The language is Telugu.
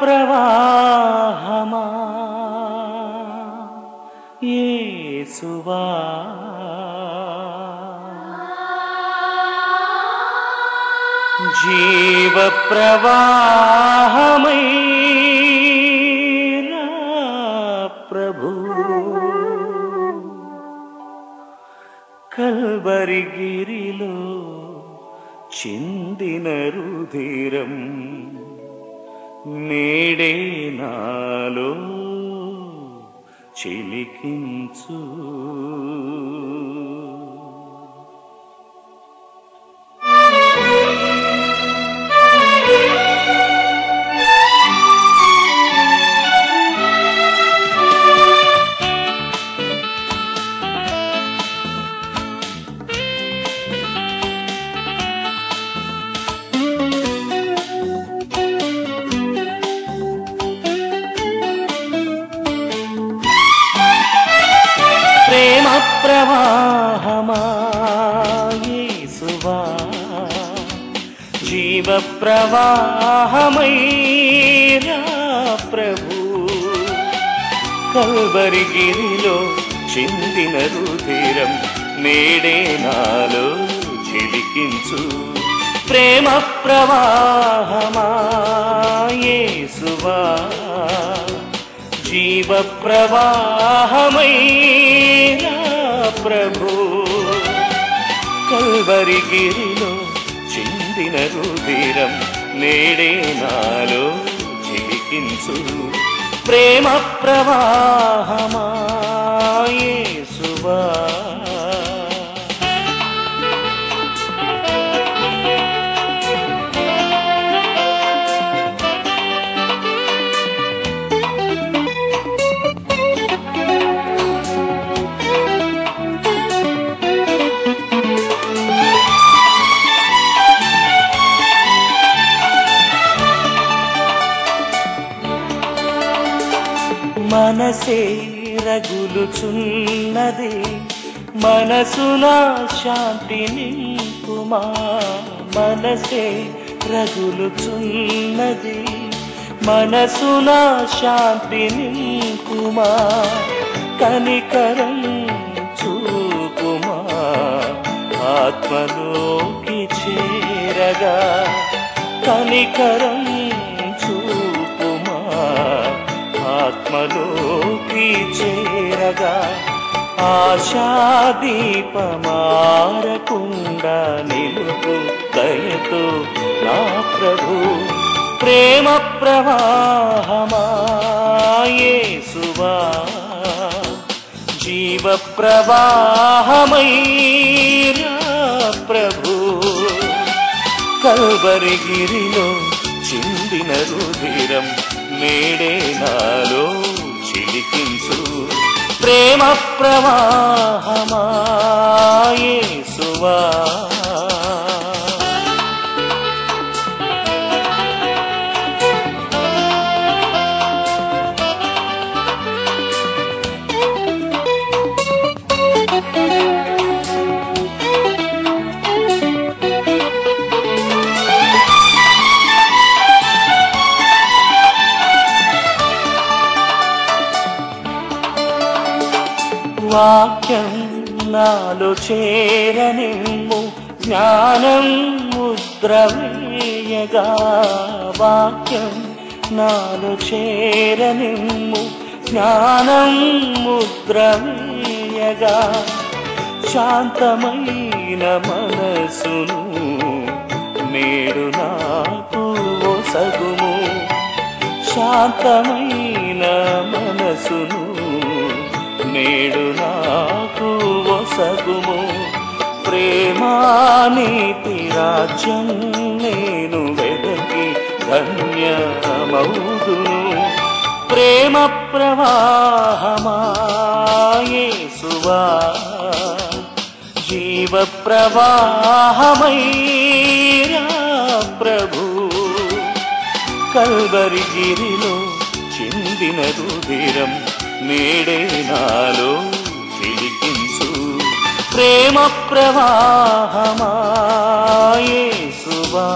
ప్రవాహమా యేసువా జీవ ప్రవాహమై రా ప్రభు కల్వరిగిరిలో చిందిన రుధిరం నేడే నాలో చిలికించు. యేసువా జీవ ప్రవాహమై రా ప్రభు. కల్వరిగిరిలో చిందిన రుధిరం నేడే నాలో చిలికించు. ప్రేమ ప్రవాహమాయేసువా జీవ ప్రవాహమై ప్రభు. కల్వరిగిరిలో చిందిన రుధిరం నేడే నాలో చిలికించు ప్రేమ ప్రవాహమా మనసే రగులుచున్నది. మనసున శాంతి నింపుమా? మనసే రగులుచున్నది. మనసున శాంతి నింపుమా? కనికరం చూపుమా? ఆత్మలోకి చేరగా కనికరం ఆత్మలోకి చేరగా ఆశాదీపమారకుండా నిలుపు దయతో నా ప్రభు ప్రేమ ప్రవాహమా యేసువా జీవ ప్రవాహమై ప్రభు కల్వరిగిరిలో చిందిన రుధిరం మేడే నాలో చిలికించు. ప్రేమ ప్రవాహ వాక్యం నాలో చేరనిమ్ము జ్ఞానం ముద్రవేయగా వాక్యం నాలో చేరనిమ్ము జ్ఞానం ముద్రవేయగా శాంతమైన మనసును నేడు నాకు సగుము శాంతమైన మనసును నేడు నాకు ఒసగుము ప్రేమానీతి రాజ్యం నేను వెదకి ధన్యమౌదును ప్రేమ ప్రవాహమాయే సువా. జీవ ప్రవాహమైరా ప్రభు. కల్వరి గిరిలో చిందిన రుధిరం మేడే నాలో చిలికించు ప్రేమ ప్రవాహమాయే సుభా